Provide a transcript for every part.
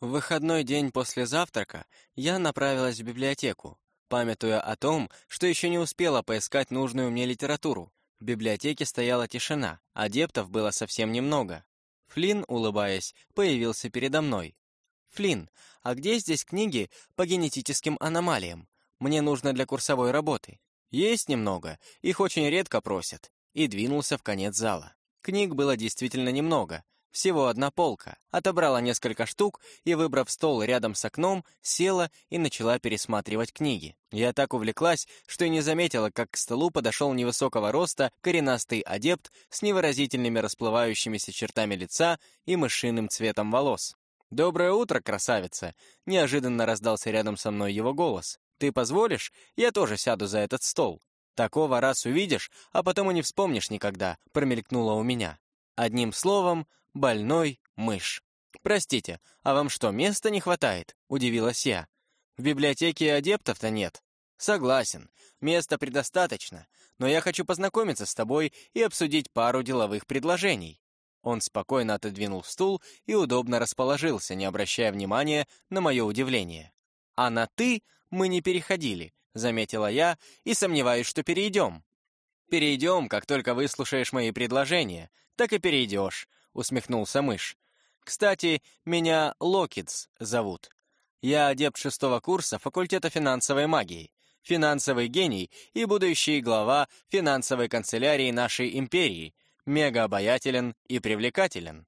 В выходной день после завтрака я направилась в библиотеку, памятуя о том, что еще не успела поискать нужную мне литературу. В библиотеке стояла тишина, адептов было совсем немного. Флинн, улыбаясь, появился передо мной. «Флинн, а где здесь книги по генетическим аномалиям? Мне нужно для курсовой работы». «Есть немного, их очень редко просят», и двинулся в конец зала. Книг было действительно немного, всего одна полка. Отобрала несколько штук и, выбрав стол рядом с окном, села и начала пересматривать книги. Я так увлеклась, что и не заметила, как к столу подошел невысокого роста коренастый адепт с невыразительными расплывающимися чертами лица и мышиным цветом волос. «Доброе утро, красавица!» Неожиданно раздался рядом со мной его голос. «Ты позволишь? Я тоже сяду за этот стол». «Такого раз увидишь, а потом и не вспомнишь никогда», промелькнуло у меня. Одним словом, больной мышь. «Простите, а вам что, места не хватает?» — удивилась я. «В библиотеке адептов-то нет». «Согласен, места предостаточно, но я хочу познакомиться с тобой и обсудить пару деловых предложений». Он спокойно отодвинул стул и удобно расположился, не обращая внимания на мое удивление. «А на «ты» мы не переходили», — заметила я, и сомневаюсь, что перейдем. «Перейдем, как только выслушаешь мои предложения, так и перейдешь», усмехнулся мышь. «Кстати, меня Локидс зовут. Я адепт шестого курса факультета финансовой магии, финансовый гений и будущий глава финансовой канцелярии нашей империи, мега обаятелен и привлекателен».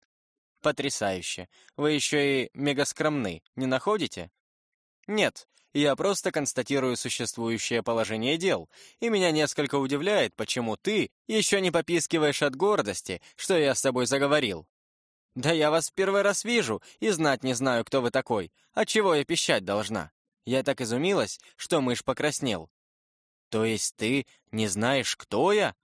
«Потрясающе. Вы еще и мега скромны, не находите?» «Нет, я просто констатирую существующее положение дел, и меня несколько удивляет, почему ты еще не попискиваешь от гордости, что я с тобой заговорил. Да я вас первый раз вижу и знать не знаю, кто вы такой. От чего я пищать должна? Я так изумилась, что мышь покраснел. То есть ты не знаешь, кто я?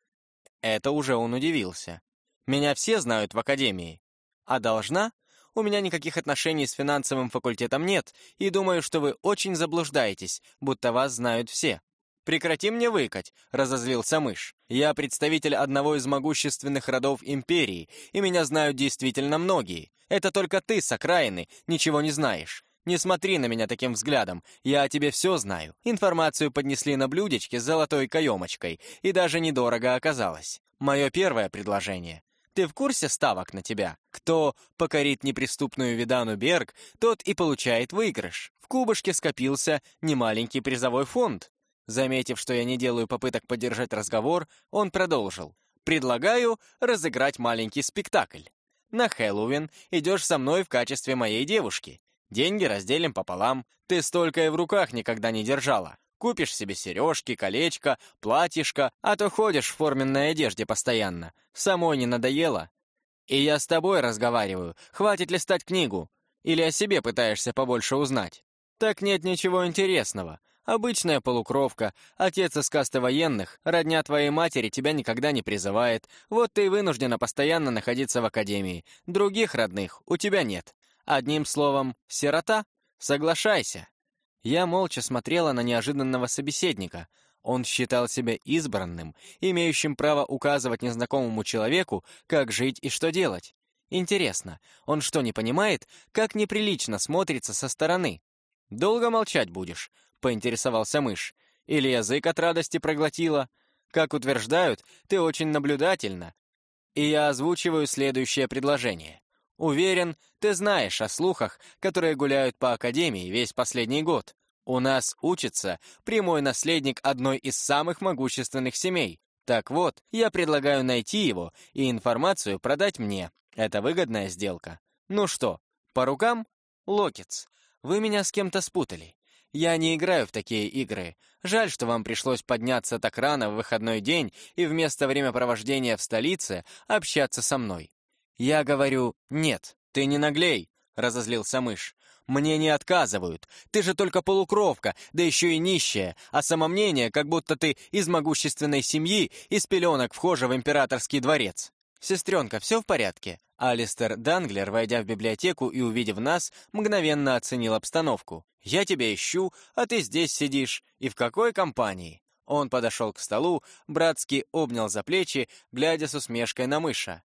Это уже он удивился. Меня все знают в академии. А должна? У меня никаких отношений с финансовым факультетом нет, и думаю, что вы очень заблуждаетесь, будто вас знают все. «Прекрати мне выкать», — разозлился мышь. «Я представитель одного из могущественных родов Империи, и меня знают действительно многие. Это только ты с окраины ничего не знаешь. Не смотри на меня таким взглядом, я о тебе все знаю. Информацию поднесли на блюдечке с золотой каемочкой, и даже недорого оказалось. Мое первое предложение. Ты в курсе ставок на тебя? Кто покорит неприступную Видану Берг, тот и получает выигрыш. В кубышке скопился немаленький призовой фонд. Заметив, что я не делаю попыток поддержать разговор, он продолжил. «Предлагаю разыграть маленький спектакль. На Хэллоуин идешь со мной в качестве моей девушки. Деньги разделим пополам. Ты столько и в руках никогда не держала. Купишь себе сережки, колечко, платьишко, а то ходишь в форменной одежде постоянно. Самой не надоело? И я с тобой разговариваю. Хватит листать книгу. Или о себе пытаешься побольше узнать? Так нет ничего интересного. Обычная полукровка, отец из касты военных, родня твоей матери тебя никогда не призывает. Вот ты и вынуждена постоянно находиться в академии. Других родных у тебя нет. Одним словом, сирота? Соглашайся. Я молча смотрела на неожиданного собеседника. Он считал себя избранным, имеющим право указывать незнакомому человеку, как жить и что делать. Интересно, он что, не понимает, как неприлично смотрится со стороны? «Долго молчать будешь?» — поинтересовался мышь. «Или язык от радости проглотила? Как утверждают, ты очень наблюдательна. И я озвучиваю следующее предложение. Уверен, ты знаешь о слухах, которые гуляют по Академии весь последний год. У нас учится прямой наследник одной из самых могущественных семей. Так вот, я предлагаю найти его и информацию продать мне. Это выгодная сделка. Ну что, по рукам? Локетс, вы меня с кем-то спутали. Я не играю в такие игры. Жаль, что вам пришлось подняться так рано в выходной день и вместо времяпровождения в столице общаться со мной. Я говорю «нет». «Ты не наглей», — разозлился мышь. «Мне не отказывают. Ты же только полукровка, да еще и нищая, а самомнение, как будто ты из могущественной семьи, из пеленок вхожа в императорский дворец». «Сестренка, все в порядке?» Алистер Данглер, войдя в библиотеку и увидев нас, мгновенно оценил обстановку. «Я тебя ищу, а ты здесь сидишь. И в какой компании?» Он подошел к столу, братски обнял за плечи, глядя с усмешкой на мыша.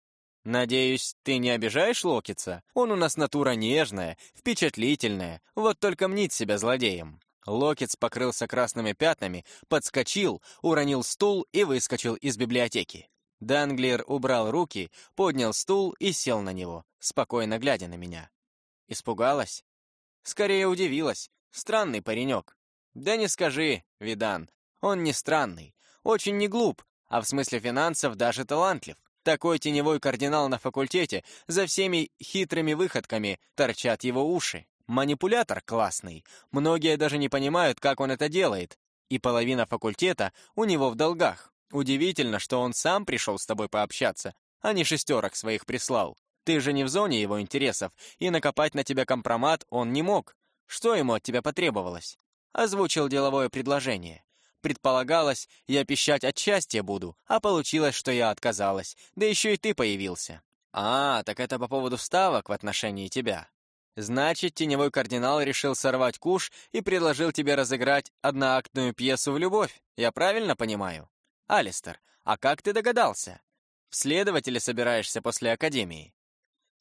«Надеюсь, ты не обижаешь Локица? Он у нас натура нежная, впечатлительная, вот только мнит себя злодеем». Локиц покрылся красными пятнами, подскочил, уронил стул и выскочил из библиотеки. Данглер убрал руки, поднял стул и сел на него, спокойно глядя на меня. Испугалась? Скорее удивилась. Странный паренек. Да не скажи, Видан, он не странный, очень не глуп, а в смысле финансов даже талантлив. Такой теневой кардинал на факультете, за всеми хитрыми выходками торчат его уши. Манипулятор классный. Многие даже не понимают, как он это делает. И половина факультета у него в долгах. Удивительно, что он сам пришел с тобой пообщаться, а не шестерок своих прислал. Ты же не в зоне его интересов, и накопать на тебя компромат он не мог. Что ему от тебя потребовалось? Озвучил деловое предложение. Предполагалось, я пищать от счастья буду, а получилось, что я отказалась, да еще и ты появился. А, так это по поводу вставок в отношении тебя. Значит, теневой кардинал решил сорвать куш и предложил тебе разыграть одноактную пьесу в любовь. Я правильно понимаю? Алистер, а как ты догадался? В следователи собираешься после академии?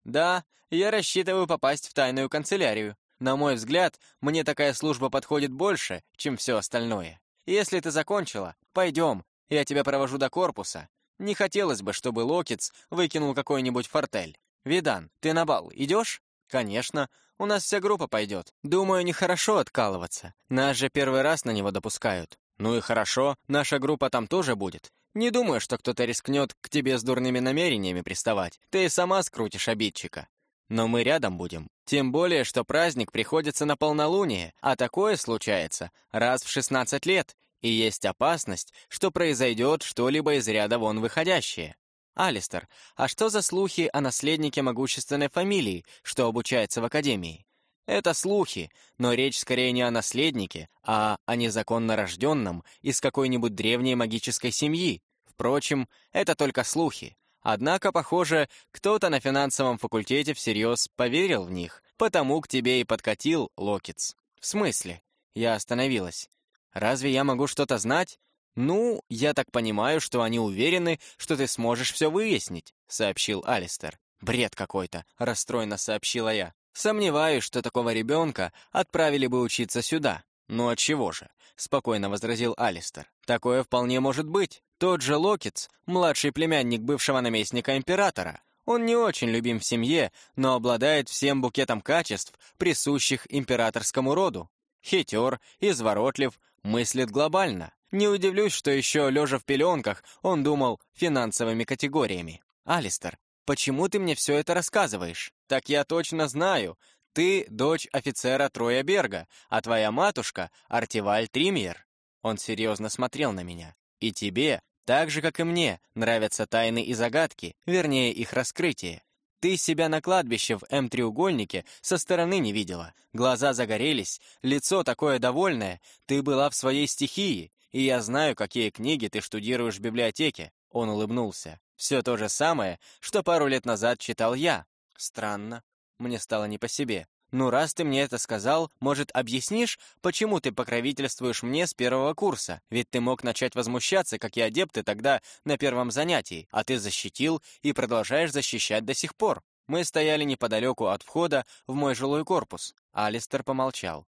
Да, я рассчитываю попасть в тайную канцелярию. На мой взгляд, мне такая служба подходит больше, чем все остальное. Если ты закончила, пойдем, я тебя провожу до корпуса. Не хотелось бы, чтобы Локиц выкинул какой-нибудь фортель. Видан, ты на бал идешь? Конечно, у нас вся группа пойдет. Думаю, нехорошо откалываться. Нас же первый раз на него допускают. Ну и хорошо, наша группа там тоже будет. Не думаю, что кто-то рискнет к тебе с дурными намерениями приставать. Ты и сама скрутишь обидчика. Но мы рядом будем. Тем более, что праздник приходится на полнолуние, а такое случается раз в 16 лет, и есть опасность, что произойдет что-либо из ряда вон выходящее. Алистер, а что за слухи о наследнике могущественной фамилии, что обучается в Академии? Это слухи, но речь скорее не о наследнике, а о незаконно рожденном из какой-нибудь древней магической семьи. Впрочем, это только слухи. Однако, похоже, кто-то на финансовом факультете всерьез поверил в них, потому к тебе и подкатил Локиц. В смысле? Я остановилась. Разве я могу что-то знать? Ну, я так понимаю, что они уверены, что ты сможешь все выяснить, сообщил Алистер. Бред какой-то, расстроенно сообщила я. Сомневаюсь, что такого ребенка отправили бы учиться сюда. Ну от чего же? Спокойно возразил Алистер. Такое вполне может быть. Тот же Локиц, младший племянник бывшего наместника императора. Он не очень любим в семье, но обладает всем букетом качеств, присущих императорскому роду. Хитер, изворотлив, мыслит глобально. Не удивлюсь, что еще, лежа в пеленках, он думал финансовыми категориями. «Алистер, почему ты мне все это рассказываешь?» «Так я точно знаю. Ты дочь офицера Троя Берга, а твоя матушка — Артиваль Тримьер». Он серьезно смотрел на меня. «И тебе, так же, как и мне, нравятся тайны и загадки, вернее, их раскрытие. Ты себя на кладбище в М-треугольнике со стороны не видела. Глаза загорелись, лицо такое довольное. Ты была в своей стихии, и я знаю, какие книги ты штудируешь в библиотеке». Он улыбнулся. «Все то же самое, что пару лет назад читал я». Странно. Мне стало не по себе. «Ну, раз ты мне это сказал, может, объяснишь, почему ты покровительствуешь мне с первого курса? Ведь ты мог начать возмущаться, как и адепты тогда на первом занятии, а ты защитил и продолжаешь защищать до сих пор». Мы стояли неподалеку от входа в мой жилой корпус. Алистер помолчал.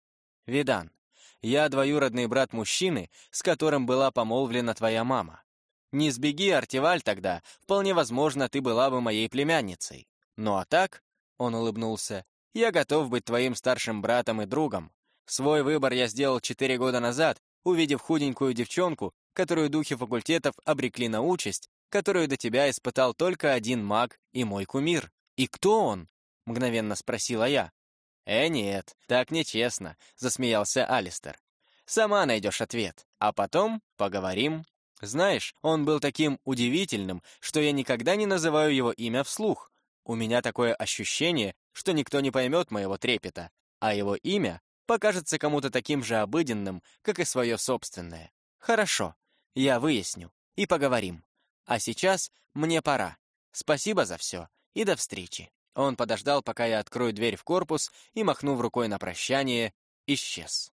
«Видан, я двоюродный брат мужчины, с которым была помолвлена твоя мама. Не сбеги, Артиваль, тогда, вполне возможно, ты была бы моей племянницей. Ну а так, — он улыбнулся, я готов быть твоим старшим братом и другом. Свой выбор я сделал четыре года назад, увидев худенькую девчонку, которую духи факультетов обрекли на участь, которую до тебя испытал только один маг и мой кумир. «И кто он?» — мгновенно спросила я. «Э, нет, так нечестно», — засмеялся Алистер. «Сама найдешь ответ, а потом поговорим». Знаешь, он был таким удивительным, что я никогда не называю его имя вслух. У меня такое ощущение, что никто не поймет моего трепета, а его имя покажется кому-то таким же обыденным, как и свое собственное. Хорошо, я выясню и поговорим. А сейчас мне пора. Спасибо за все и до встречи. Он подождал, пока я открою дверь в корпус и, махнув рукой на прощание, исчез.